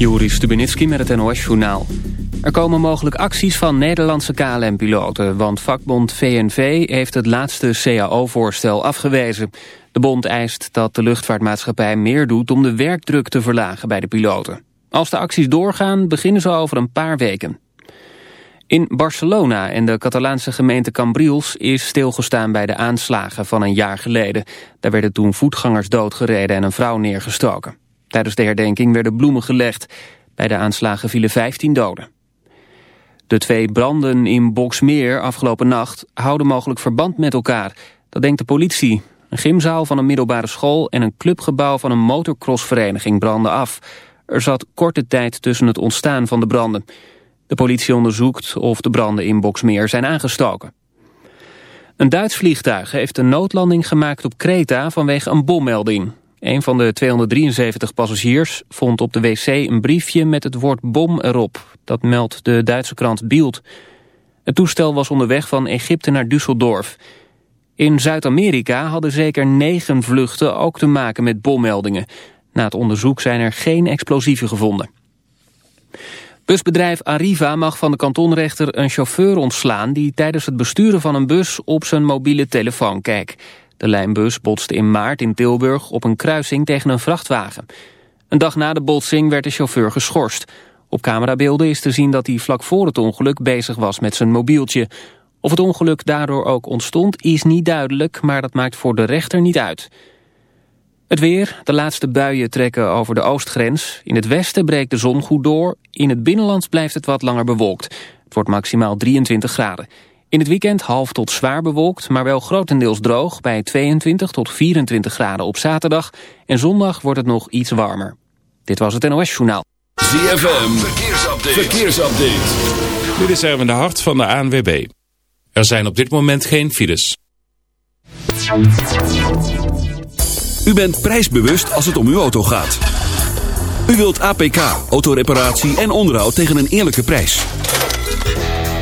Juri Stubenitski met het NOS-journaal. Er komen mogelijk acties van Nederlandse KLM-piloten... want vakbond VNV heeft het laatste CAO-voorstel afgewezen. De bond eist dat de luchtvaartmaatschappij meer doet... om de werkdruk te verlagen bij de piloten. Als de acties doorgaan, beginnen ze over een paar weken. In Barcelona en de Catalaanse gemeente Cambrils is stilgestaan bij de aanslagen van een jaar geleden. Daar werden toen voetgangers doodgereden en een vrouw neergestoken. Tijdens de herdenking werden bloemen gelegd. Bij de aanslagen vielen 15 doden. De twee branden in Boksmeer afgelopen nacht houden mogelijk verband met elkaar. Dat denkt de politie. Een gymzaal van een middelbare school en een clubgebouw van een motocrossvereniging branden af. Er zat korte tijd tussen het ontstaan van de branden. De politie onderzoekt of de branden in Boksmeer zijn aangestoken. Een Duits vliegtuig heeft een noodlanding gemaakt op Kreta vanwege een bommelding. Een van de 273 passagiers vond op de wc een briefje met het woord bom erop. Dat meldt de Duitse krant Bild. Het toestel was onderweg van Egypte naar Düsseldorf. In Zuid-Amerika hadden zeker negen vluchten ook te maken met bommeldingen. Na het onderzoek zijn er geen explosieven gevonden. Busbedrijf Arriva mag van de kantonrechter een chauffeur ontslaan... die tijdens het besturen van een bus op zijn mobiele telefoon kijkt. De lijnbus botste in maart in Tilburg op een kruising tegen een vrachtwagen. Een dag na de botsing werd de chauffeur geschorst. Op camerabeelden is te zien dat hij vlak voor het ongeluk bezig was met zijn mobieltje. Of het ongeluk daardoor ook ontstond is niet duidelijk, maar dat maakt voor de rechter niet uit. Het weer, de laatste buien trekken over de oostgrens. In het westen breekt de zon goed door. In het binnenland blijft het wat langer bewolkt. Het wordt maximaal 23 graden. In het weekend half tot zwaar bewolkt, maar wel grotendeels droog... bij 22 tot 24 graden op zaterdag. En zondag wordt het nog iets warmer. Dit was het NOS Journaal. ZFM, verkeersupdate. verkeersupdate. Dit is Erwin de Hart van de ANWB. Er zijn op dit moment geen files. U bent prijsbewust als het om uw auto gaat. U wilt APK, autoreparatie en onderhoud tegen een eerlijke prijs.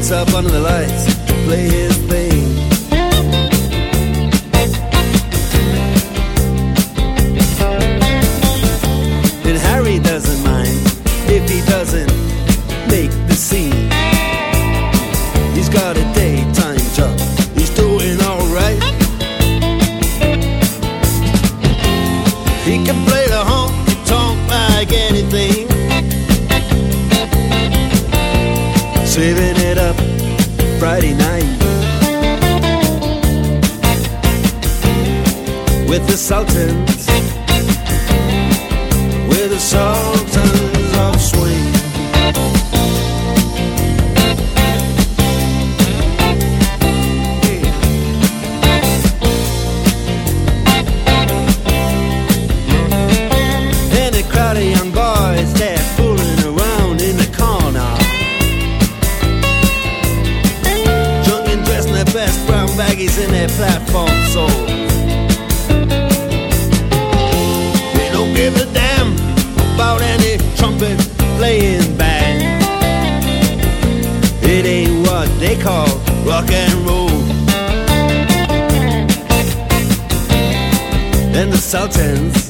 gets up under the lights to play his thing. And Harry doesn't mind if he doesn't make the scene. He's got a daytime job, he's doing alright. He can play the honky tonk like anything. Saving Friday night with the Sultans, with the Sultans. rock and roll. And the Sultans.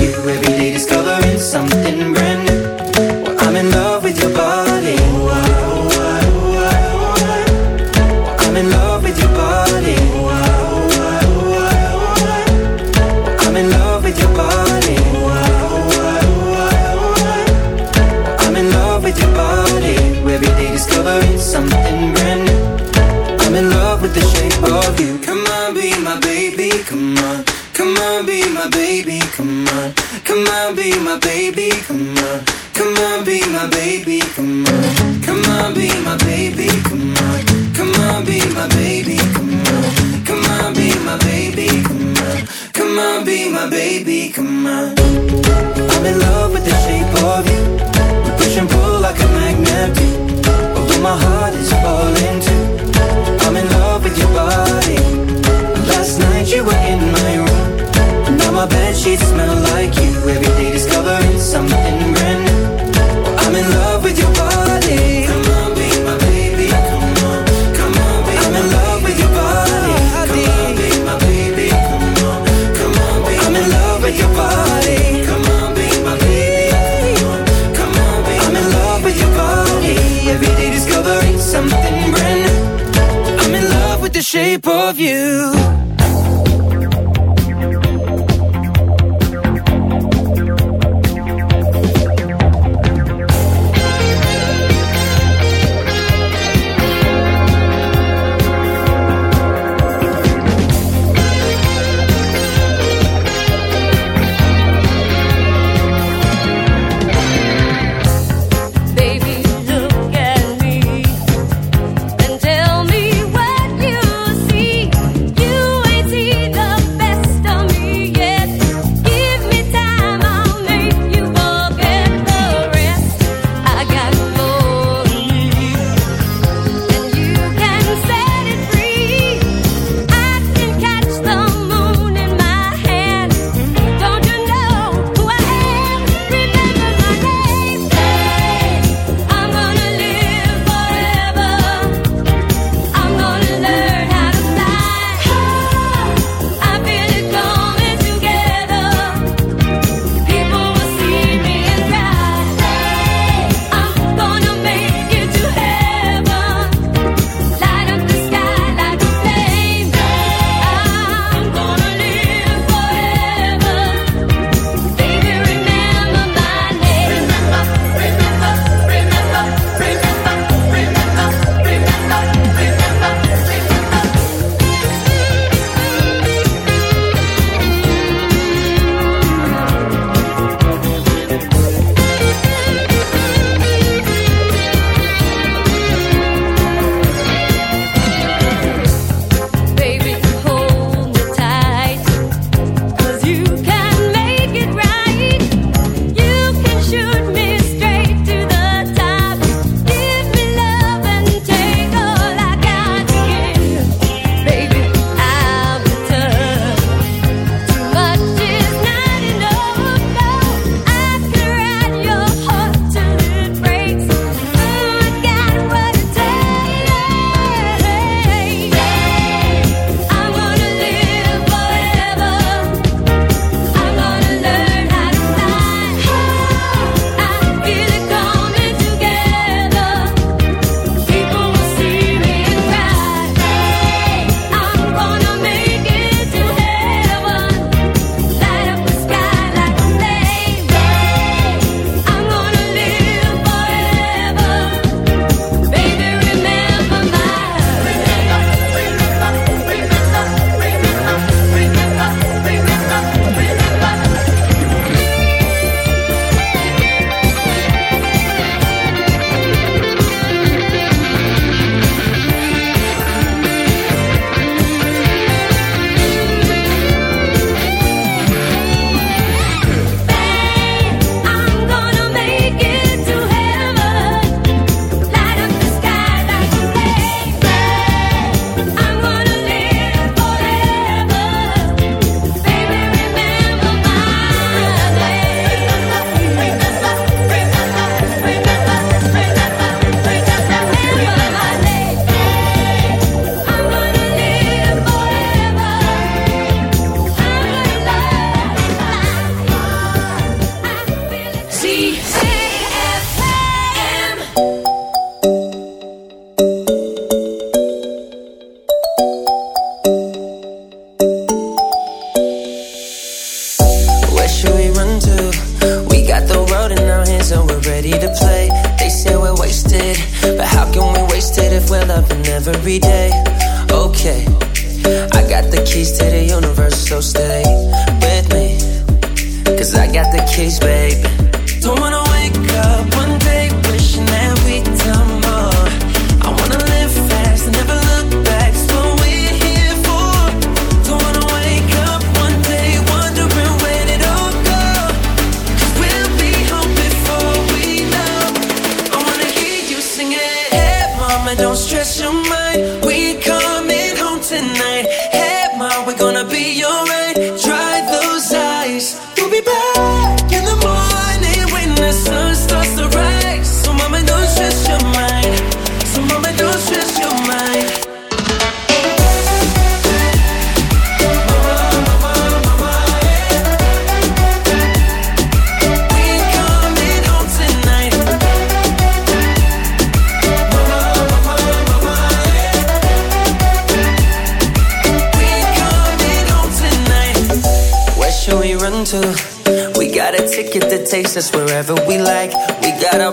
you. Baby. Come on. I'm in love with the shape of you. We push and pull like a magnet do. Although my heart is falling too. I'm in love with your body. Last night you were in my room. Now my bed sheets smell shape of you.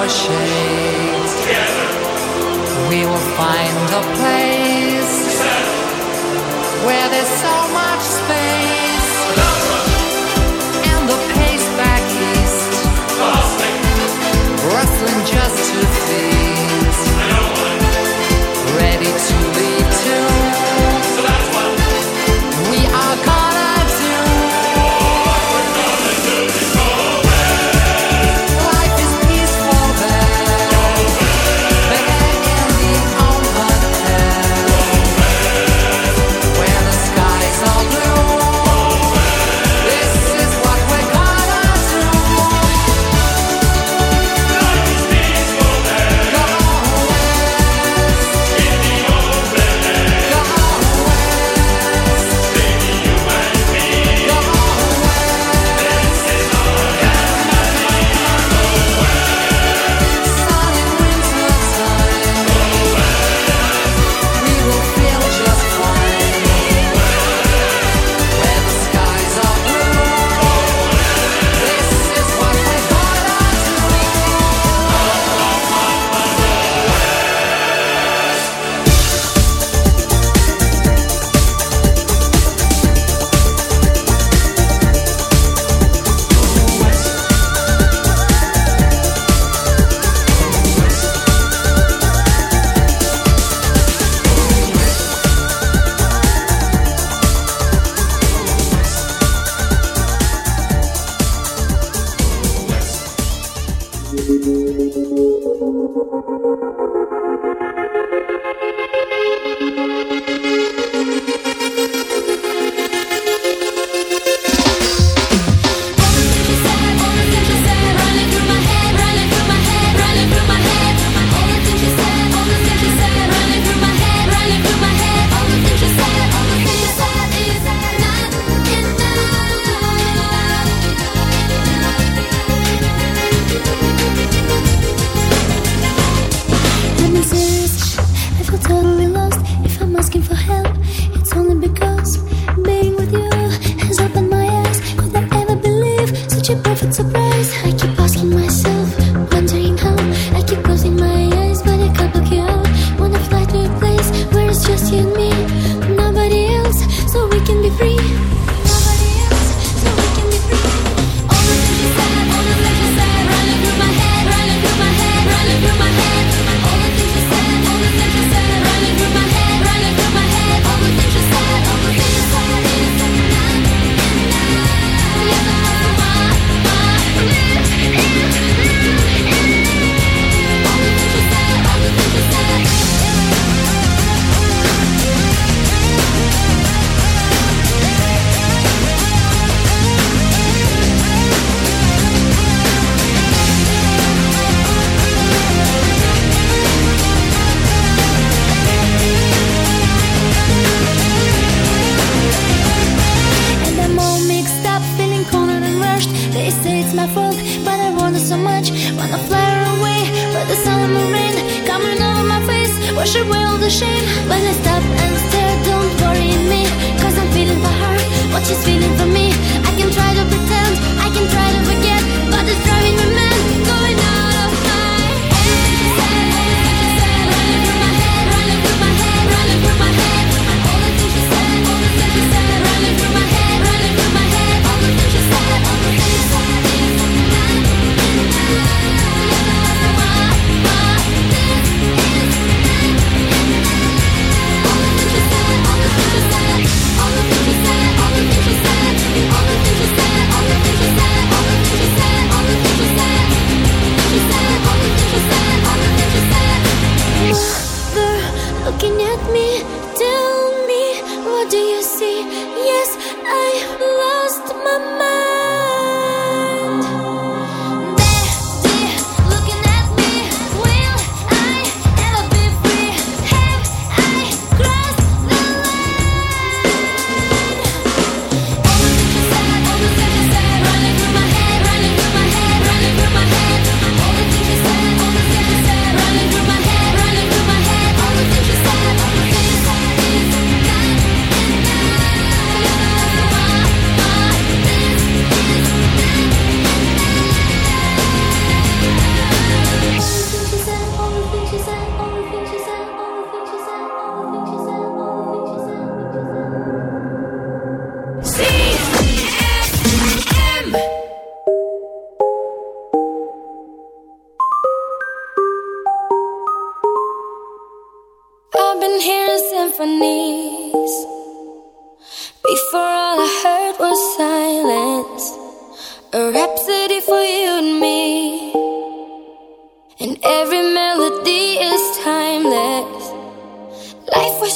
your shades. We will find a place where there's so much space.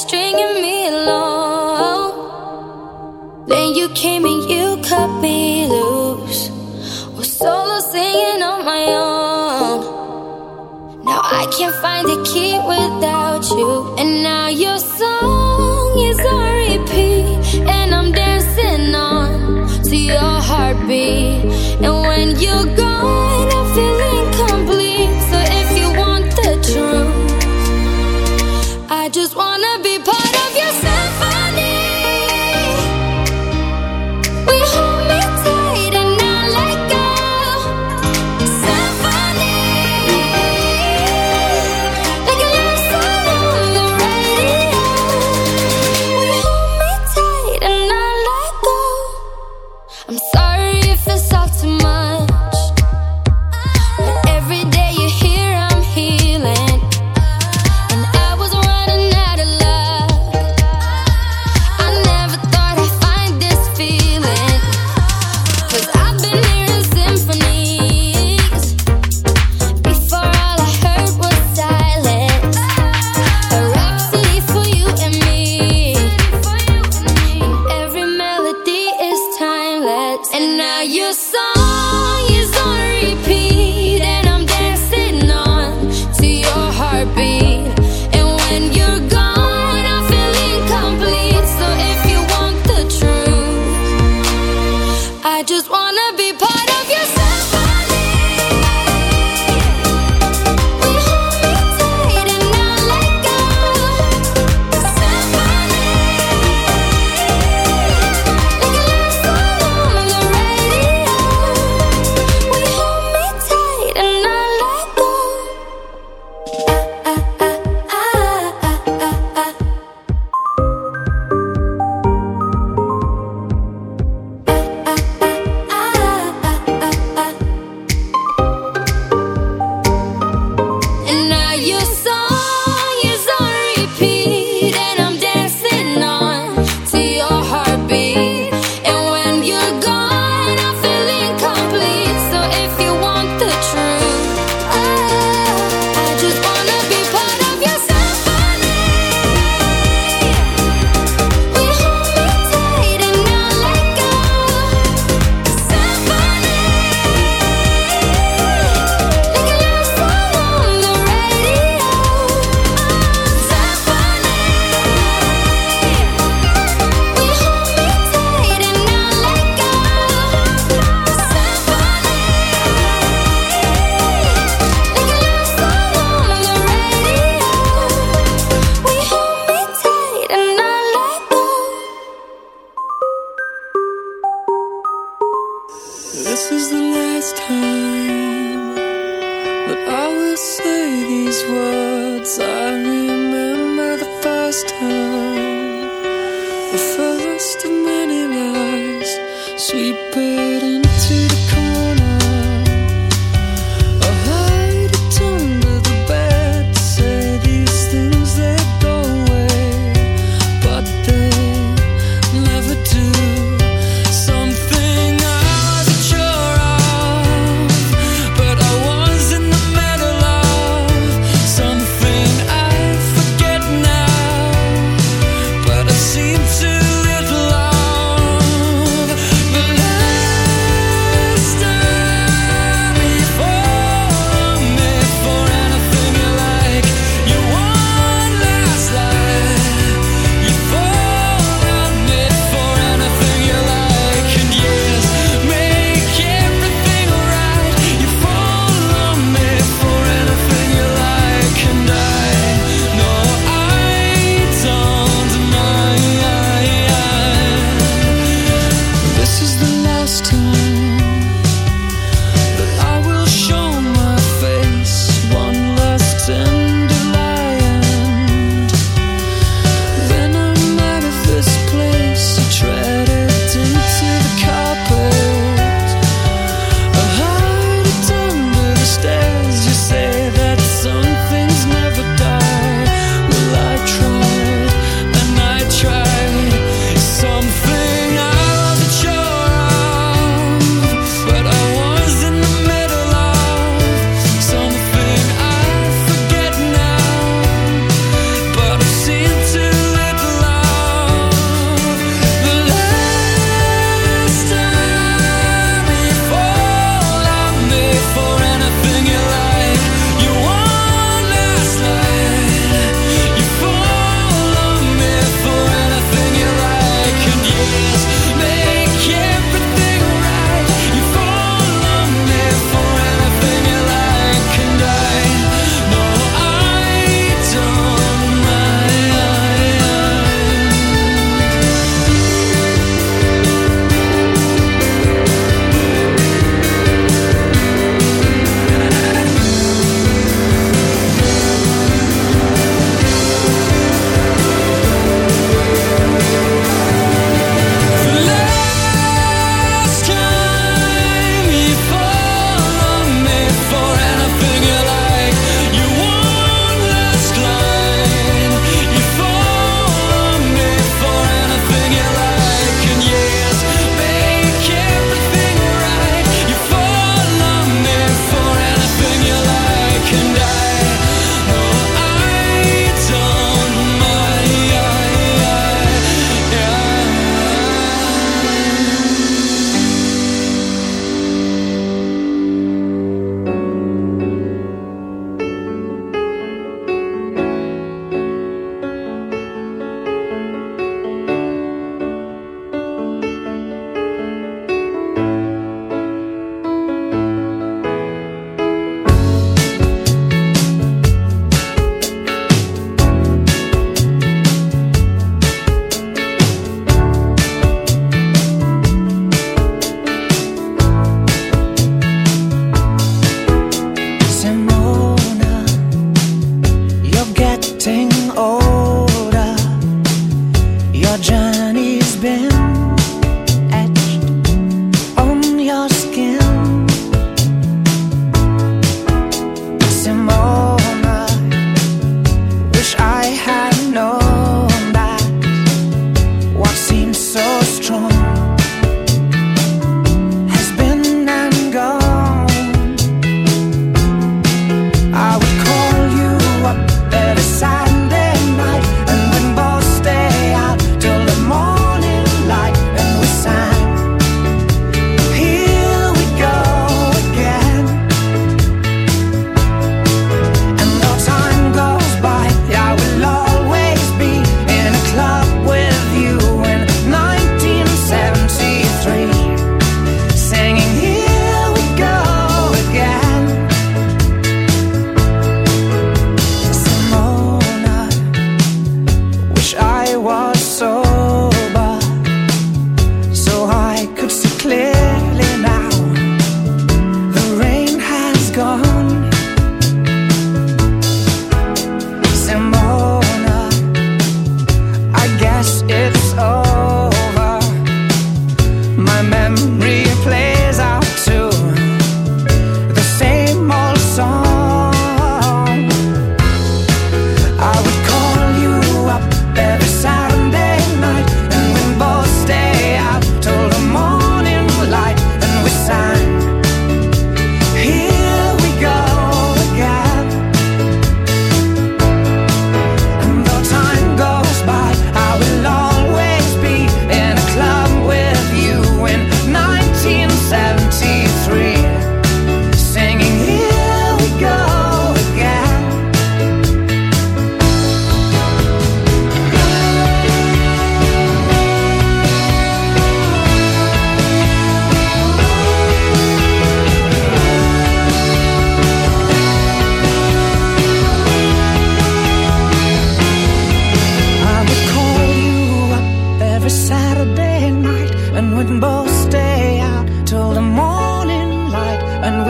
stringing me along. Then you came and you cut me loose. Was solo singing on my own. Now I can't find the key without you, and now you're.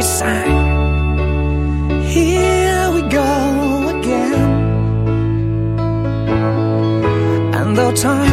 we sang. Here we go again. And though time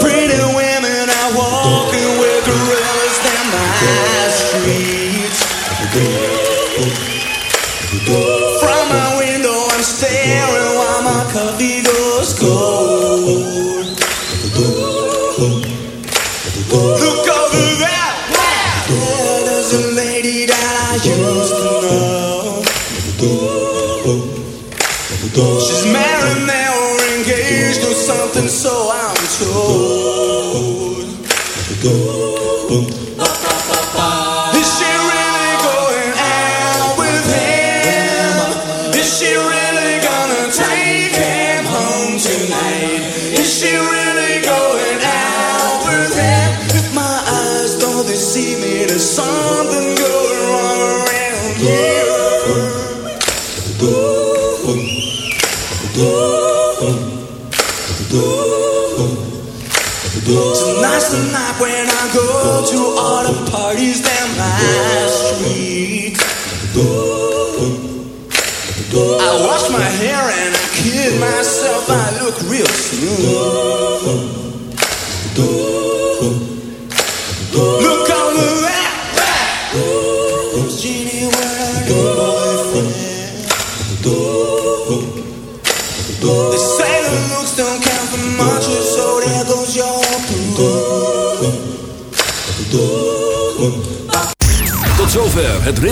Pretty